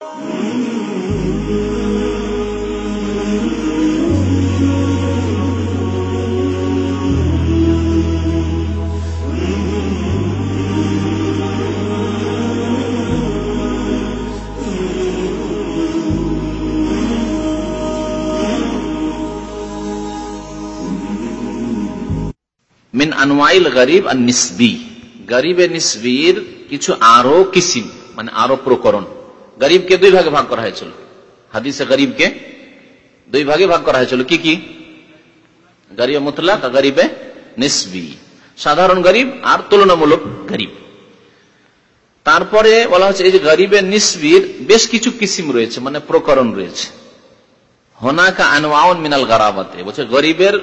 মিন গরিব আর নিসবির কিছু আরও কিসিম মানে আরও প্রকরণ। গরিবকে দুই ভাগে ভাগ করা হয়েছিল। হাদিসে গরিবকে দুই ভাগে ভাগ করা হয়েছিল। কি কি? গরিব মুতলাক গরিবে নিসবি। সাধারণ গরিব আর তুলনামূলক গরিব। তারপরে বলা হচ্ছে, এই যে গরিবের নিসবির বেশ কিছু কিসিম রয়েছে মানে প্রকরণ রয়েছে। হোনাকা আনওয়াউন মিনাল গারাবাতে, বলছে গরিবের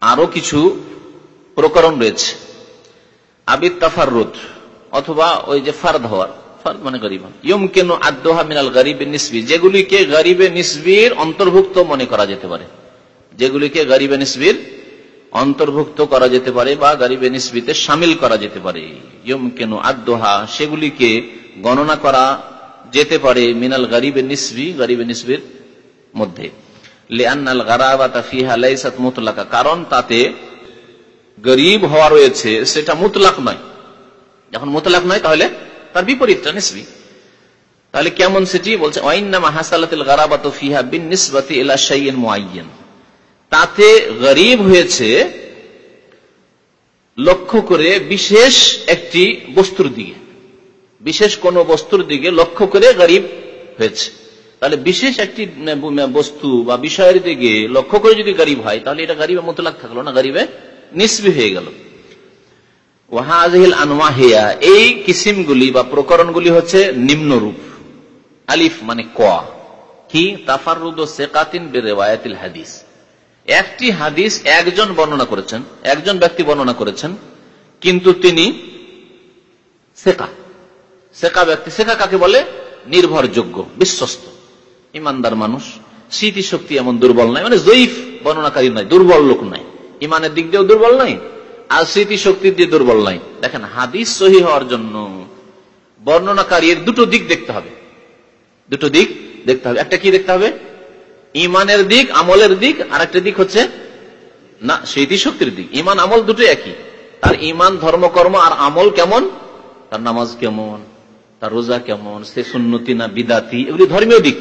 আরও কিছু প্রকরণ রয়েছে। আবিদ তাফারুদ অথবা ওই যে ফার্দ হওয়ার। মানে গরিব ইয়ম কেন আদোহা মিনাল গরিব নিসবি। যেগুলিকে গরিবে নিসবির অন্তর্ভুক্ত মনে করা যেতে পারে। যেগুলিকে গরিবে নিসবির অন্তর্ভুক্ত করা যেতে পারে বা গরিবে নিসবিতে সামিল করা যেতে পারে। ইয়ম কেন আদোহা সেগুলিকে গণনা করা যেতে পারে মিনাল গরিবে নিসবি, গরিবে নিসবির মধ্যে। কারণ তাতে গরিব হওয়া রয়েছে, সেটা মুতলাক নয়। যখন মুতলাক নয় তাহলে তার বিপরীতটা নিসবি। তাহলে কেমন সেটি? বলছে তাতে গরিব হয়েছে লক্ষ্য করে বিশেষ একটি বস্তুর দিকে। বিশেষ কোন বস্তুর দিকে লক্ষ্য করে গরিব হয়েছে। তাহলে বিশেষ একটি বস্তু বা বিষয়ের দিকে লক্ষ্য করে যদি গরিব হয়, তাহলে এটা গরিবে মুতলাক থাকল না, গরিবে নিসবি হয়ে গেল। ওয়াহাজহিল আনওয়াহিয়া, এই কিসিমগুলি বা প্রকরণগুলি হচ্ছে নিম্নরূপ। আলিফ মানে ক। কি? তাফারুদ সেকাতিন বেরেওয়ায়াতিল হাদিস। একটি হাদিস একজন বর্ণনা করেছেন, একজন ব্যক্তি বর্ণনা করেছেন, কিন্তু তিনি সেকা। সেকা ব্যক্তি, সেকা কাকে বলে? নির্ভরযোগ্য, বিশ্বস্ত, ইমানদার মানুষ। স্মৃতিশক্তি এমন দুর্বল নাই মানে জয়ীফ বর্ণনাকারী নয়, দুর্বল লোক নাই। ইমানের দিক দিয়েও দুর্বল নাই আর স্মৃতি শক্তির দিয়ে দুর্বল নাই দেখেন, হাদিস সহি হওয়ার জন্য বর্ণনাকারীর দুটো দিক দেখতে হবে। দুটো দিক দেখতে হবে। একটা কি দেখতে হবে? ইমানের দিক, আমলের দিক আর একটা দিক হচ্ছে, না স্মৃতি শক্তির দিক। ইমান, আমল দুটো একই। তার ইমান, ধর্মকর্ম আর আমল কেমন? তার নামাজ কেমন? তার রোজা কেমন? সে সুন্নতি না বিদাতি? এগুলি ধর্মীয় দিক।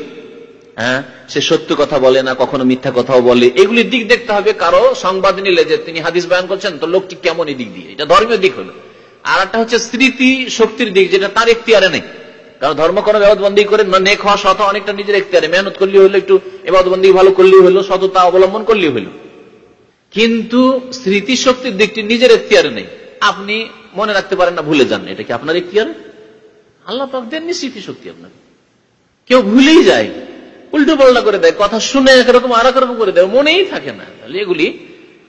হ্যাঁ? সে সত্য কথা বলে না, কখনো মিথ্যা কথাও বলে। এগুলি দিক দেখতে হবে কারও সংবাদ নিলে যে তিনি হাদিস বয়ান করছেন, তো লোকটি কেমন এই দিক দিয়ে? এটা ধর্মীয় দিক হলো। আর একটা হচ্ছে স্মৃতি শক্তির দিক, যেটা তার এখতিয়ারে নেই। কারণ ধর্ম কোনো ব্যবদবন্দি করে নেক হওয়া সত অনেকটা নিজের এখতিয়ারে। মেহনত করলেই হলো, একটু এবাদবন্দি ভালো করলেই হলো, সততা অবলম্বন করলেই হলো। কিন্তু স্মৃতি শক্তির দিকটি নিজের এখতিয়ারে নেই। আপনি মনে রাখতে পারেন না, ভুলে যান এটা কি আপনার এখতিয়ারে? আল্লাহ পাক দেননি স্মৃতি শক্তি আপনার কেউ ভুলেই যায়। উল্টো পাল্টা করে দেয়, কথা শুনে একরকম আর একরকম করে দেয়, মনেই থাকে না। তাহলে এগুলি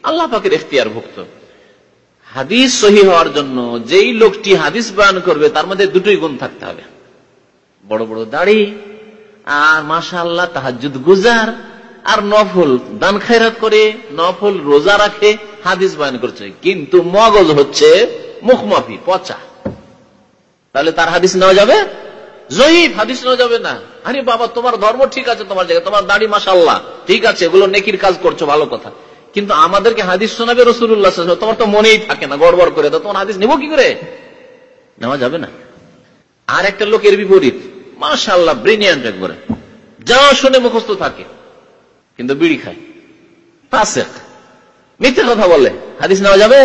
আল্লাহ পাকের এখতিয়ার ভুক্ত হাদিস সহি হওয়ার জন্য যেই লোকটি হাদিস বয়ান করবে, তার মধ্যে দুটোই গুণ থাকতে হবে। বড় বড় দাড়ি, আর মাসা আল্লাহ তাহাজুদ গুজার, আর নফল দান খায়রাত করে, নফল রোজা রাখে, হাদিস বয়ান করছে। কিন্তু মগজ হচ্ছে মুখমাফি, পচা। তাহলে তার হাদিস নেওয়া যাবে? জয়ীফ হাদিস নেওয়া যাবে না। আরে বাবা, তোমার ধর্ম ঠিক আছে তোমার জায়গায়, তোমার দাড়ি মাসাল্লাহ ঠিক আছে, এগুলো নেকির কাজ করছ, ভালো কথা। কিন্তু আমাদেরকে হাদিস শোনাবে রসুল্লাহ তোমার তো মনেই থাকে না, গড়বড় করে তো তোমার হাদিস নেব কি করে? নেওয়া যাবে না। আর একটা লোকের বিপরীত মাসাল্লাহ ব্রিনিয়ান্ট একবারে। যা শুনে মুখস্থ থাকে, কিন্তু বিড়ি খায়। মিথ্যে কথা বলে, হাদিস নেওয়া যাবে?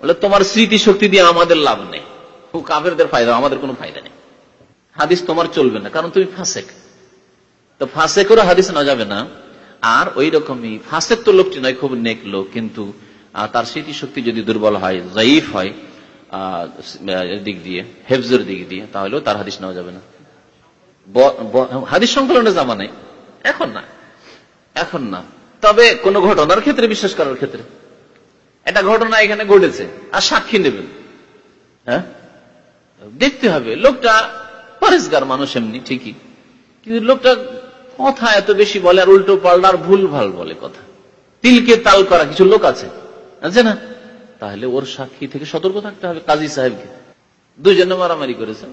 বলে, তোমার স্মৃতি শক্তি দিয়ে আমাদের লাভ নেই। কাফেরদের ফায়দা, আমাদের কোনো ফায়দা নেই। হাদিস তোমার চলবে না, কারণ তুমি ফাঁসেক। তো ফাঁসে করে হাদিস না যাবে না। আর ওই রকমই ফাঁসেক তো লোকটি নয়, খুব নেক লোক, কিন্তু তার স্মৃতি শক্তি যদি দুর্বল হয় জয়ীফ হয় দিক দিয়ে, হেফজের দিক দিয়ে, তাহলেও তার হাদিস নেওয়া যাবে না। হাদিস সংকলনের জামা নেই এখন না এখন না। তবে কোন ঘটনার ক্ষেত্রে, বিশ্বাস করার ক্ষেত্রে, একটা ঘটনা এখানে ঘটেছে, আর সাক্ষী নেবেন। হ্যাঁ? দেখতে হবে, লোকটা পরেশগার মানুষ এমনি, ঠিকই। কিন্তু লোকটা কথা এত বেশি বলে আর উল্টো পাল্টা আর ভুল ভালো বলে কথা। তিলকে তাল করা কিছু লোক আছে আছে না? তাহলে ওর সাক্ষী থেকে সতর্ক থাকতে হবে কাজী সাহেবকে। দুজনে মারামারি করেছে।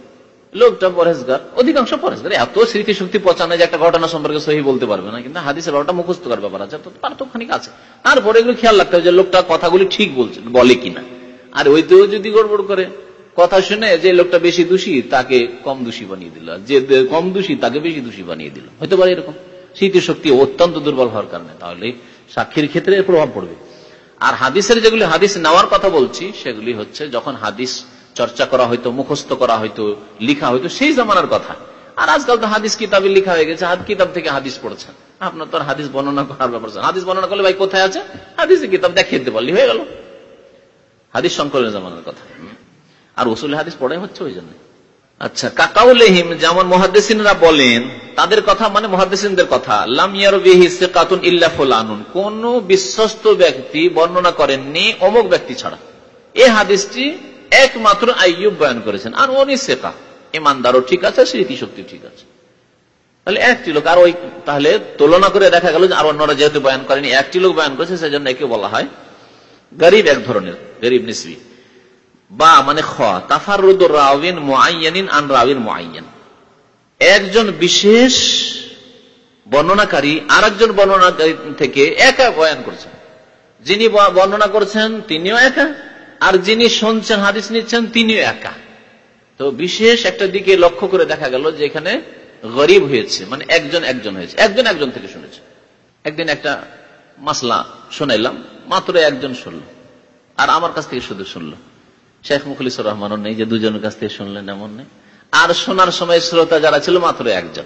লোকটা পরেশগার অধিকাংশ পরেশগার এত স্মৃতিশক্তি পচানো যে একটা ঘটনা সম্পর্কে সহি বলতে পারবে না, কিন্তু হাদিসের ব্যাপারটা মুখস্থ করার ব্যাপার আছে। তো পার্থক্যখানিক আছে। তারপরে এগুলো খেয়াল রাখতে হবে যে লোকটা কথাগুলি ঠিক বলছে, বলে কিনা। আর ওইতেও যদি গড়বড় করে কথা শুনে যে লোকটা বেশি দোষী, তাকে কম দোষী বানিয়ে দিল। যে কম দোষী, তাকে বেশি দোষী বানিয়ে দিল। হতে পারে এরকম। স্মৃতিশক্তি অত্যন্ত দুর্বল হওয়ার কারণে। তাহলে সাক্ষীর ক্ষেত্রে প্রভাব পড়বে। আর হাদিসের যেগুলি হাদিস নেওয়ার কথা বলছি, সেগুলি হচ্ছে যখন হাদিস চর্চা করা হয়তো, মুখস্থ করা হয়তো, লিখা হয়তো, সেই জামানার কথা। আর আজকাল তো হাদিস কিতাবে লিখা হয়ে গেছে হাত কিতাব থেকে হাদিস পড়ছেন। আপনার তো হাদিস বর্ণনা করার ব্যাপার হাদিস বর্ণনা করলে ভাই কোথায় আছে? হাদিস কিতাব দেখিয়ে দিতে পারলি, হয়ে গেল। হাদিস সংকলনের জামানার কথা। আর ওসুল হাদিস পড়ে হচ্ছে ওই জন্য। আচ্ছা কাকাউলেহিম, যেমন মহাদেসিনরা বলেন, তাদের কথা মানে মহাদেসিনদের কথা লামিয়ারুন ইল্লা ফুলানুন। কোন বিশ্বস্ত ব্যক্তি বর্ণনা করেননি অমুক ব্যক্তি ছাড়া। এ হাদিসটি একমাত্র আইয়ুব বয়ান করেছেন। আর উনি শেখা ইমানদারও ঠিক আছে, স্মৃতিশক্তি ঠিক আছে। তাহলে একটি লোক, আর ওই তাহলে তুলনা করে দেখা গেল আর অন্যরা যেহেতু বয়ান করেনি, একটি লোক বয়ান করেছে, সেজন্য একে বলা হয় গরিব এক ধরনের, গরিব নিসবি। বা মানে একজন বিশেষ বর্ণনাকারী আর একজন বর্ণনাকারী থেকে একা বয়ান করছেন। যিনি বর্ণনা করছেন তিনিও একা, আর যিনি শুনছেন, হাদিস নিচ্ছেন তিনিও একা। তো বিশেষ একটা দিকে লক্ষ্য করে দেখা গেল যে এখানে গরিব হয়েছে মানে একজন একজন হয়েছে, একজন একজন থেকে শুনেছে। একদিন একটা মাসলা শোনাইলাম, মাত্র একজন শুনল, আর আমার কাছ থেকে শুধু শুনলো। শেখ মুখলিসুর রহমানও নেই যে দুজনের কাছ থেকে শুনলেন এমন নেই। আর শোনার সময় শ্রোতা যারা ছিল মাত্র একজন।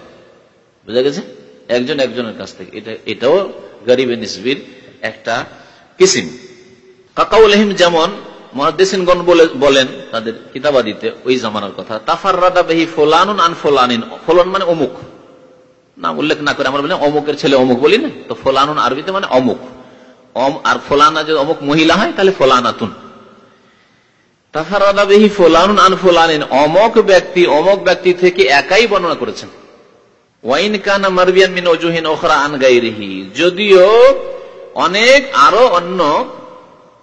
বুঝা গেছে? একজন একজনের কাছ থেকে। এটা, এটাও গরিবে নিসবির একটা কিসিম। কাকাউলহিম যেমন মহাদেসিনগণ বলেন তাদের কিতাবাদিতে ওই জামানার কথা তাফার রাদা বেহি ফোলানুন আন ফোলানিন। ফোলান মানে অমুক। নাম উল্লেখ না করে আমরা বলি, অমুকের ছেলে অমুক বলি না। তো ফোলানুন আরবিতে মানে অমুক। আর ফোলানা যদি অমুক মহিলা হয়, তাহলে ফোলানাতুন। তাফারাদা বেহি ফোলানুন আন ফোলানিন, অমক ব্যক্তি অমক ব্যক্তি থেকে একাই বর্ণনা করেছেন। ওয়াইন কানা মারবিয়ান মিন ওজুহিন ওখরা আন গাইরিহি, যদিও অনেক আরও অন্য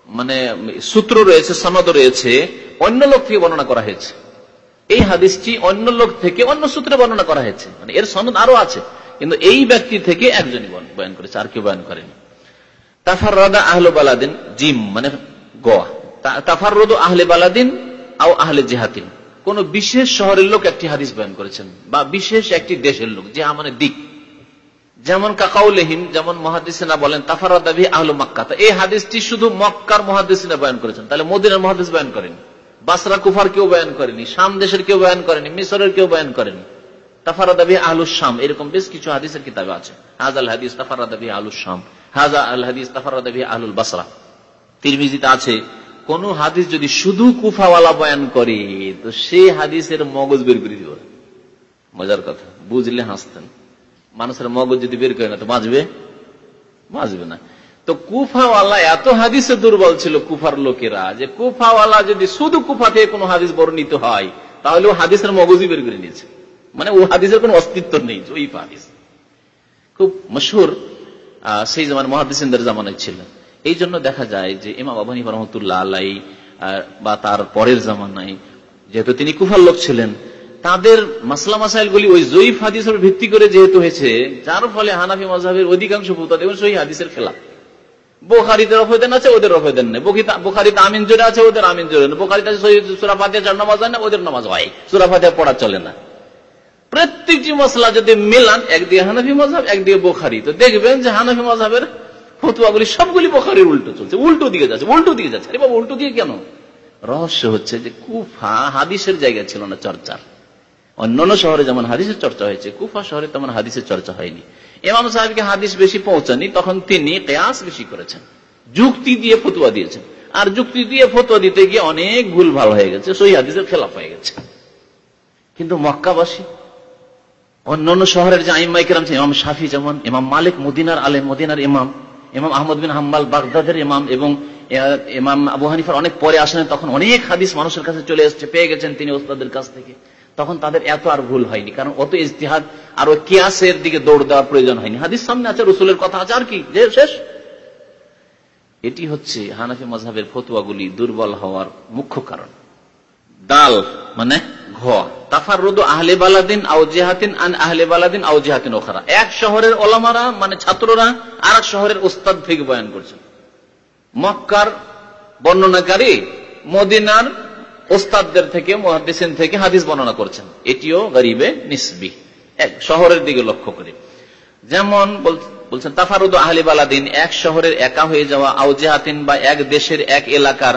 মানে সূত্র রয়েছে, সনদ রয়েছে, অন্য লোক থেকে বর্ণনা করা হয়েছে। এই হাদিসটি অন্য লোক থেকে অন্য সূত্রে বর্ণনা করা হয়েছে। মানে এর সনদ আরও আছে, কিন্তু এই ব্যক্তি থেকে একজনই বয়ান করেছে, আর কেউ বয়ান করেনি। তাফার রাদা আহলো বালাদিন, জিম মানে গোয়া। তাফার রোদ আহলে বালাদিন আও আহলে কোন বিশেষ শহরের লোক একটি হাদিস করেছেন, বা বিশেষ একটি দেশের লোক, যে দিক। যেমন যেমন বলেন আহলু এই হাদিসটি শুধু মক্কার করেছেন। তাহলে মহাদিস করেনি। বাসরা, কুফার কেউ বয়ান করেনি। শাম দেশের কেউ করেনি। মিশরের কেউ করেনি। তাফারাদাবি শাম, এরকম বেশ কিছু হাদিসের কিতাবে আছে। হাজ আল হাদিস তাফারাদাবি শাম, হাজা আল হাদিস তাফারাদাবি আহলুল বাসরা। তিরমিজিতে আছে কোন হাদিস যদি শুধু কুফাওয়ালা বয়ান করে, তো সেই হাদিসের মগজ বের করে দিব। মজার কথা, বুঝলে হাসতেন। মানুষের মগজ যদি বের করে না, তো বাঁচবে? বাঁচবে না। তো কুফাওয়ালা, এত হাদিসে দুর্বল ছিল কুফার লোকেরা, যে কুফাওয়ালা যদি শুধু কুফা থেকে কোনো হাদিস বর্ণিত হয়, তাহলে ও হাদিসের মগজই বের করে নিয়েছে। মানে ও হাদিসের কোন অস্তিত্ব নেই ওই হাদিস। খুব মশহুর সেই জামান মহাদিসের জামানায় ছিলেন। এই জন্য দেখা যায় যে ইমাম আবানী রহমতুল্লাহ আল্লাহ বা তার পরের জামানায়, যেহেতু তিনি কুফার লোক ছিলেন, তাদের মাসলা মাসাইলগুলি ওই জয়ীফ হাদিসের ভিত্তি করে যেহেতু হয়েছে, যার ফলে হানাফি মজাহের অধিকাংশ ভূতা দেখুন সহি হাদিসের খেলা বোখারিতে রফেদেন আছে, ওদের রফেদেন নেই। বোখারিতে আমিন জোরে আছে, ওদের আমিন জোরে বোখারিতে আছে চার নামাজ হয় না, ওদের নামাজ হয়। সুরাফাতিয়া পড়া চলে না। প্রত্যেকটি মশলা যদি মেলান একদিকে হানাফি মজাব একদিকে বোখারি। তো দেখবেন যে হানাফি মজাবের ফতুয়াগুলি সবগুলি বোখারির উল্টো চলছে, উল্টো দিকে যাচ্ছে, উল্টো দিকে যাচ্ছে। আরে বাবা, উল্টো দিকে কেন? রহস্য হচ্ছে যে কুফা হাদিসের জায়গা ছিল না চর্চার। অন্যান্য শহরে যেমন হাদিসের চর্চা হয়েছে, কুফা শহরে তেমন হাদিসের চর্চা হয়নি। এমাম সাহেবকে হাদিস বেশি পৌঁছানি তখন তিনি কেয়াস বেশি করেছেন। যুক্তি দিয়ে ফতুয়া দিয়েছেন। আর যুক্তি দিয়ে ফতুয়া দিতে গিয়ে অনেক ভুল ভালো হয়ে গেছে সই হাদিসের খেলাফ হয়ে গেছে। কিন্তু মক্কাবাসী, অন্যান্য শহরের যে আইমাই কেরাম ইমাম শাফি যেমন, ইমাম মালিক, মদিনার আলেম, মদিনার ইমাম ইমাম আহমদ বিন হাম্বাল বাগদাদের ইমাম এবং ইমাম আবু হানিফার অনেক পরে আসেন, তখন অনেক হাদিস মানুষের কাছে চলে এসছে, পেয়ে গেছেন তিনি ওস্তাদের কাছ থেকে। তখন তাদের এত আর ভুল হয়নি, কারণ অত ইজতিহাদ আর ওই কিয়াসের দিকে দৌড় দেওয়ার প্রয়োজন হয়নি। হাদিস সামনে আছে, রসুলের কথা আছে, আর কি? যে শেষ। এটি হচ্ছে হানাফি মজাহের ফতুয়াগুলি দুর্বল হওয়ার মুখ্য কারণ। ডাল মানে জেহাতিন ওখারা এক শহরের মানে ছাত্ররা শহরের থেকে মক্কার বর্ণনাকারী মদিনার থেকে মহাদিসিন থেকে হাদিস বর্ণনা করছেন। এটিও গরিবে নিসবি। এক শহরের দিকে লক্ষ্য করে। যেমন বলছেন তাফারুদ আহলি বালাদিন এক শহরের একা হয়ে যাওয়া, আও জেহাতিন বা এক দেশের এক এলাকার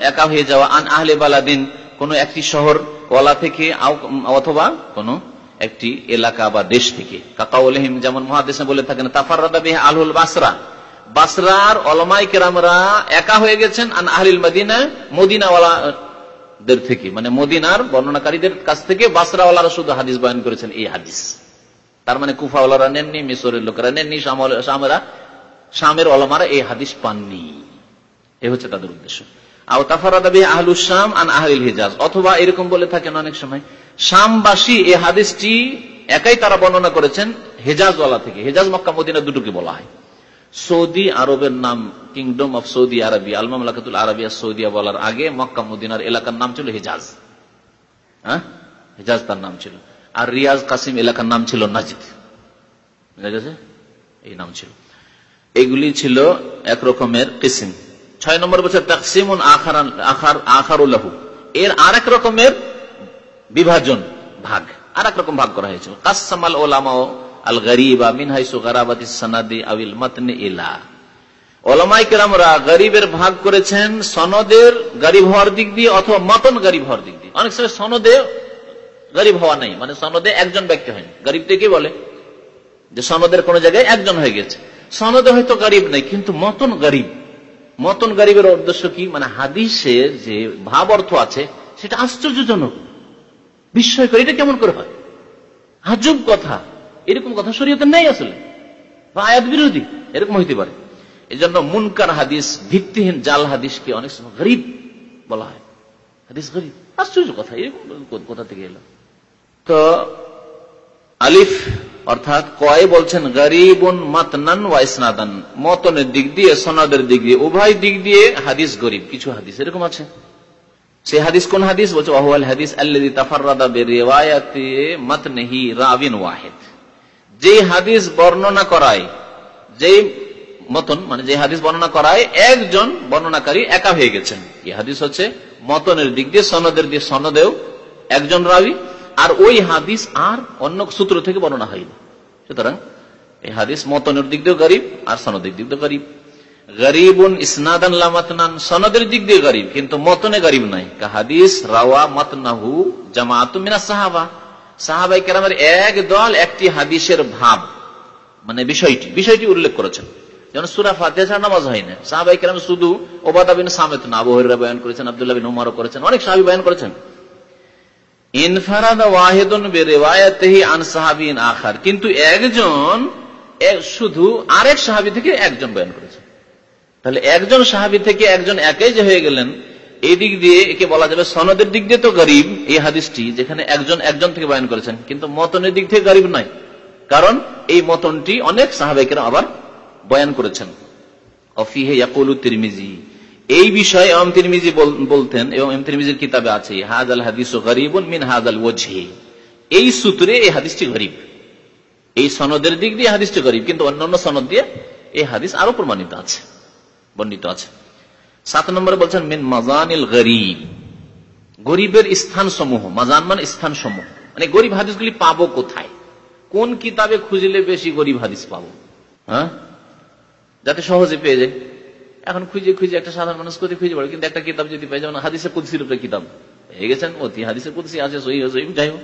একা হয়ে যাওয়া, আন আহলে বালাদিন কোন একটি শহর ওয়ালা থেকে অথবা কোন একটি এলাকা বা দেশ থেকে। কাকাউলহিম যেমন মহাদেশে বলে থাকেন তাফারদা আলহুল বাসরা। বাসরার অলমাই কেরামরা একা হয়ে গেছেন আন আহলিল মদিনা, মদিনাওয়ালাদের থেকে। মানে মদিনার বর্ণনাকারীদের কাছ থেকে বাসরাওয়ালারা শুধু হাদিস বয়ন করেছেন, এই হাদিস। তার মানে কুফাওয়ালারা নেননি, মিশরের লোকেরা নেননি শামেরা, শামের অলমারা এই হাদিস পাননি। এ হচ্ছে তাদের উদ্দেশ্য। অথবা এরকম বলে থাকেন অনেক সময়, শামবাসী এই হাদিসটি একাই তারা বর্ণনা করেছেন হেজাজওয়ালা থেকে। হেজাজ মক্কা মদিনা দুটোকে বলা হয়। সৌদি আরবের নাম কিংডম অফ সৌদি আরবি আলমামুল আরবিয়া, সৌদিয়া বলার আগে মক্কা মদিনার এলাকার নাম ছিল হেজাজ। হ্যাঁ হেজাজ তার নাম ছিল। আর রিয়াজ কাসিম এলাকার নাম ছিল নাজিদ। এই নাম ছিল। এগুলি ছিল এক রকমের কিসিম। ছয় নম্বর বছর তাকসিমুন আখার, আখারুল্লাহু। এর আর রকমের বিভাজন ভাগ আর এক রকম ভাগ করা হয়েছিল কাসামাল ওলামা আল গরিবা মিনহাইসু গারাবাতি সানাদি আবিল মাতনে ইলা। ওলামাই কেরামরা গরিবের ভাগ করেছেন সনদের গরিব হওয়ার দিক দিয়ে অথবা মতন গরিব হওয়ার দিক দিয়ে। অনেক সময় সনদে গরিব হওয়া নাই মানে সনদে একজন ব্যক্তি হয়নি। গরিব থেকে বলে? যে সনদের কোন জায়গায় একজন হয়ে গেছে। সনদে হয়তো গরিব নাই, কিন্তু মতন গরিব। মতন গরিবের উদ্দেশ্য কি? মানে হাদিসের যে ভাব অর্থ আছে, সেটা আশ্চর্যজনক। বিস্ময়কর এটা কেমন করে হয়? হাজুব কথা। এরকম কথা শরীয়তে নেই আসলে। বা আয়াত বিরোধী, এরকম হইতে পারে। এই জন্য মুনকার হাদিস, ভিত্তিহীন জাল হাদিসকে অনেক সময় গরিব বলা হয়। হাদিস গরিব। আশ্চর্য কথা, এরকম কোথা থেকে এলো। তো আলিফ অর্থাৎ কয় বলছেন, গরিবুন মাতনান ওয়া ইসনাদান। মতনের দিক দিয়ে, সনদের দিক দিয়ে, উভয় দিক দিয়ে হাদিস গরিব, কিছু হাদিস এরকম আছে। সে হাদিস কোন হাদিস? বলছে ওয়াহুয়াল হাদিস, আল্লাযী তাফাররাদা রাবিন যে হাদিস বর্ণনা করায় যে মতন মানে যে হাদিস বর্ণনা করায়, একজন বর্ণনাকারী একা হয়ে গেছেন। এই হাদিস হচ্ছে মতনের দিক দিয়ে, সনদের দিয়ে, সনদেও একজন রাবি আর ওই হাদিস আর অন্য সূত্র থেকে বর্ণনা হয়নি। সুতরাং এই হাদিস মতনের দিক দিয়ে গরিব আর সনদের দিক দিয়ে গরিব। গরিবুন সনদের দিক দিয়ে গরিব, কিন্তু মতনে গরিব নাই। হাদিস রাওয়া সাহাবা। সাহাবাই একটি হাদিসের ভাব মানে বিষয়টি বিষয়টি উল্লেখ করেছেন। যেমন নামাজ হয় না। শুধু ওবাদা বিন সামেত না, আবু হরিরা বয়ান করেছেন, আবদুল্লাহ উমারও করেছেন, অনেক সাহাবি বয়ান করেছেন। আখার। কিন্তু একজন শুধু আরেক সাহাবি থেকে একজন বয়ান করেছেন তাহলে একজন সাহাবি থেকে একজন একাই যে হয়ে গেলেন, এই দিক দিয়ে একে বলা যাবে সনদের দিক দিয়ে তো গরিব এই হাদিসটি, যেখানে একজন একজন থেকে বয়ান করেছেন। কিন্তু মতনের দিক থেকে গরিব নয়। কারণ এই মতনটি অনেক সাহাবেকেরা আবার বয়ান করেছেন। অফিহে ইয়াকুলু তিরমিজি। এই বিষয়ে এম তিরমিজি বলতেন এবং এম তিরমিজির কিতাবে আছে হাজ আল হাদিস মিন হাজ আল এই সূত্রে এই হাদিসটি গরিব। এই সনদের দিক দিয়ে হাদিসটি গরিব, কিন্তু অন্যান্য সনদ দিয়ে এই হাদিস আরও প্রমাণিত আছে, বর্ণিত আছে। সাত নম্বরে বলছেন, মিন মাজানিল গরিব। গরিবের স্থান সমূহ মাজান মানে স্থান সমূহ মানে গরিব হাদিসগুলি পাবো কোথায়? কোন কিতাবে খুঁজলে বেশি গরিব হাদিস পাবো? হ্যাঁ? যাতে সহজে পেয়ে যায়। এখন খুঁজে খুঁজে একটা সাধারণ মানুষ কোথায় খুঁজে পড়ে? কিন্তু একটা কিতাব যদি পাই, যেমন হাদিসে কুদ্সির উপরে কিতাব। পেয়ে গেছেন? অতি হাদিসে কুদ্সি আছে যাই হোক।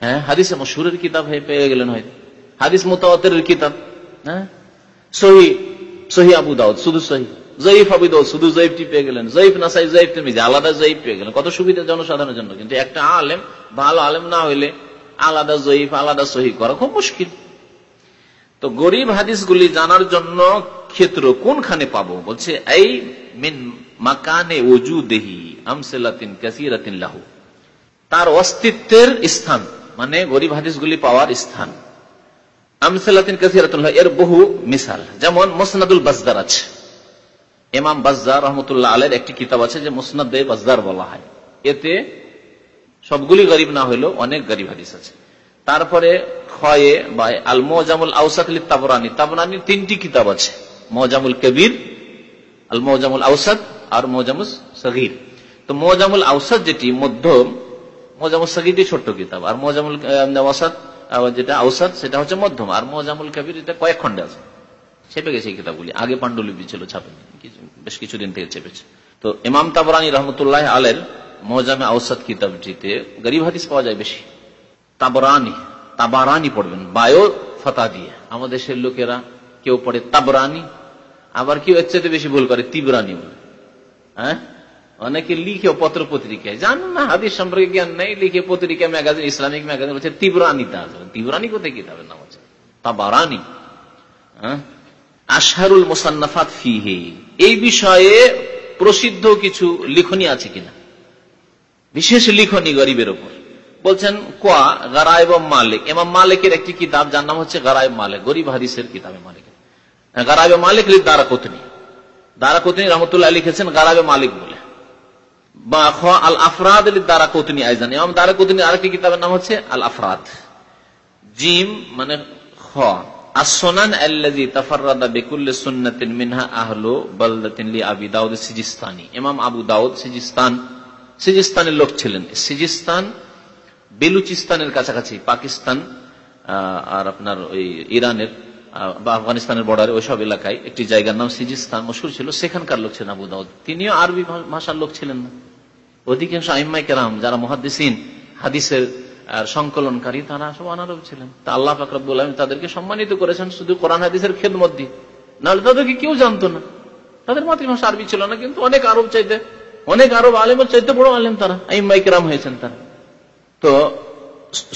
হ্যাঁ হাদিসে মশুরের কিতাব হয়ে পেয়ে গেলেন হয়তো। হাদিস মোতাওয়াতের কিতাব। হ্যাঁ? সহি সহি আবু দাউদ, শুধু সহি। জয়ীফ আবু দাউদ, শুধু জয়ীফটি পেয়ে গেলেন। জয়ীফ নাসাই, জয়ীফ তুমি আলাদা জয়ীফ পেয়ে গেলেন। কত সুবিধা জনসাধারণের জন্য। কিন্তু একটা আলেম, ভালো আলেম না হইলে আলাদা জয়ীফ, আলাদা সহি করা খুব মুশকিল। তো গরিব হাদিসগুলি জানার জন্য ক্ষেত্র কোনখানে পাবো? বলছে, এই মিন মাকানে ওজু দেহি আমসেলাতিন কাসিরাতিন লাহু। তার অস্তিত্বের স্থান মানে গরিব হাদিসগুলি পাওয়ার স্থান। আমসেলাতিন কাসিরাতুন এর বহু মিসাল। যেমন মোসনাদুল বাজদার আছে। ইমাম বাজদার রহমতুল্লাহ আলের একটি কিতাব আছে যে মোসনাদে বাজদার বলা হয়। এতে সবগুলি গরিব না হইলেও অনেক গরিব হাদিস আছে। তারপরে খয়ে বা আল মোজামুল আউসাদ তাবরানি তাবরানির তিনটি কিতাব আছে। মোজামুল কবির আল মোজামুল আউসাদ আর মোজামুল সগির তো মোজামুল আউসাদ যেটি মধ্যম মোজামুল সগিরটি ছোট্ট কিতাব, আর মোজামুল ওয়াসাদ যেটা আউসাদ সেটা হচ্ছে মধ্যম, আর মোজামুল কবির এটা কয়েক খন্ডে আছে। ছেপে গেছে এই কিতাবগুলি। আগে পাণ্ডুলিপি ছিল ছাপে বেশ কিছুদিন থেকে চেপেছে। তো ইমাম তাবরানি রহমতুল্লাহ আলের মোজামে আউসাদ কিতাবটিতে গরিব হাদিস পাওয়া যায় বেশি। তাবরানি, তাবারানি পড়বেন, বায়ো ফতা দিয়ে। আমাদের দেশের লোকেরা কেউ পড়ে তাবরানি, আবার কেউ এর চাইতে বেশি ভুল করে তিবরানি বলে। হ্যাঁ? অনেকে লিখে পত্র পত্রিকায় জানো না, হাদিস সম্পর্কে জ্ঞান নেই, লিখে পত্রিকা, ম্যাগাজিন, ইসলামিক ম্যাগাজিন বলছে তিবরানিতে আসবে তিবরানি কোথায় কিতাবের নাম আছে? তাবারানি। হ্যাঁ? আশহারুল মোসান্নাফাত ফিহে। এই বিষয়ে প্রসিদ্ধ কিছু লিখনি আছে কিনা? বিশেষ লিখনি গরিবের ওপর বলছেন, কোয়া গারায়ব মালিক। এমাম মালিকের একটি কিতাব, যার নাম হচ্ছে গারায়ব মালিক, গরিব হাদিসের কিতাবে মালিক। গারায়ব মালিক দারা কোতনি দ্বারা কোতনি রহমতুল্লাহ লিখেছেন গারাবে মালিক বলে। বা খ আল আফরাদ দারা কোতনি আইজান। এমাম দারা কোতনি আরেকটি কিতাবের নাম হচ্ছে আল আফরাদ জিম মানে খ মিনহা আবি দাউদ ইমাম আবু দাউদ লোক ছিলেন। সিজিস্তান বেলুচিস্তানের কাছাকাছি, পাকিস্তান আর আপনার ওই ইরানের। বা আফগানিস্তানের বর্ডারে ওইসব এলাকায় একটি জায়গার নাম সিজিস্তান মশুর ছিল, সেখানকার লোক ছিলেন আবু দাউদ। তিনিও আরবি ভাষার লোক ছিলেন না। অধিকাংশ আহিমাই কেরাম যারা মহাদিসিন হাদিসের আর সংকলনকারী, তারা সব অনারব ছিলেন। তা আল্লাহ ফাকরাবুল আলম তাদেরকে সম্মানিত করেছেন শুধু কোরআন হাদিসের খেদমত দিয়ে। নাহলে তাদেরকে কেউ জানতো না। তাদের মাতৃভাষা আরবি ছিল না, কিন্তু অনেক আরব চাইতে, অনেক আরব আলেমের চাইতে বড় আলেম তারা আহিমাই কেরাম হয়েছেন তারা। তো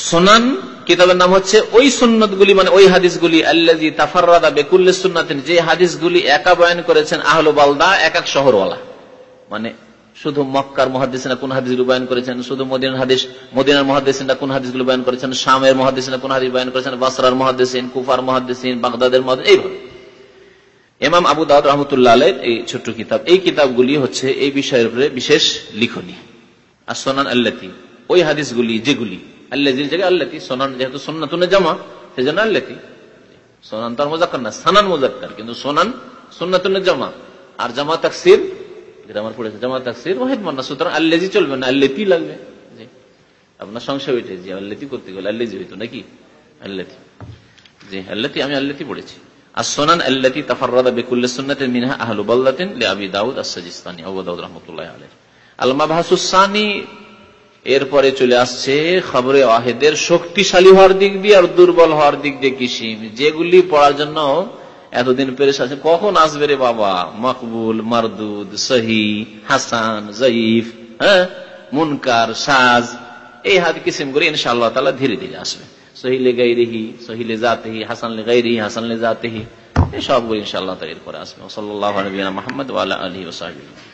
সোনান কিতাবের নাম হচ্ছে ওই সুন্নত গুলি মানে ওই হাদিসগুলি আল্লাজি তাফাররাদা বেকুল্লে সুন্নাতেন, যে হাদিসগুলি একা বয়ান করেছেন আহলো বালদা, এক এক শহরওয়ালা। মানে শুধু মক্কার মহাদিসিনা কোন হাদিসগুলো বয়ান করেছেন, শুধু মদিনার হাদিস, মদিনার মহাদিসিনা কোন হাদিসগুলো বয়ান করেছেন, শামের মহাদিসিনা কোন হাদিস বয়ান করেছেন, বাসরার মহাদিসিন কুফার মহাদিসিন বাগদাদের মহাদিস এইভাবে। এমাম আবু দাউদ রহমতুল্লাহ আলের এই ছোট্ট কিতাব, এই কিতাবগুলি হচ্ছে এই বিষয়ের উপরে বিশেষ লিখনী। আর সোনান আল্লাতি, ওই হাদিসগুলি, যেগুলি আল্লাহ জায়গায় আল্লাতি, সোনান যেহেতু সোনাতুনে জামা সেই জন্য আল্লাতি। সোনান তার মোজাক্কার না, সানান মোজাক্কার, কিন্তু সোনান সোনাতুনে জামা। আর জামা তাকসির গ্রামার পড়েছে, জামা তাকসির ওয়াহিদ মান্না সুতরাং আল্লেজি চলবে না, আল্লেতি লাগবে। আপনার সংশয় উঠে যে আল্লেতি করতে গেলে আল্লেজি হইতো নাকি? আল্লেতি। জি, আল্লেতি, আমি আল্লেতি পড়েছি। আর সোনান আল্লাতি তাফাররাদা বিকুল্লি সুন্নাতিন মিনহা আহলু বাল্লাতিন লিআবি দাউদ আস-সাজিস্তানি, আবু দাউদ রাহমাতুল্লাহি আলাইহি। আল মাবহাসুস-সানি এরপরে চলে আসছে খবরে ওয়াহিদের শক্তিশালী হওয়ার দিক দিয়ে আর দুর্বল হওয়ার দিক দিয়ে কিসিম। যেগুলি পড়ার জন্য এতদিন পেরেছ আছে। কখন আসবে রে বাবা? মকবুল, মারদুদ, সহি, হাসান, জয়ীফ হ্যাঁ? মুনকার, সাজ। এই হাত কিসিম করে ইনশাআল্লাহ তালা ধীরে ধীরে আসবে। সহিলে গাইরিহি সহিলে জাতেহি হাসানলে গাইরিহি হাসানলে জাতেহি এই সবগুলো ইনশাআল্লাহ এরপরে আসবে। সাল্লাহ মোহাম্মদ আলী ওসাহিল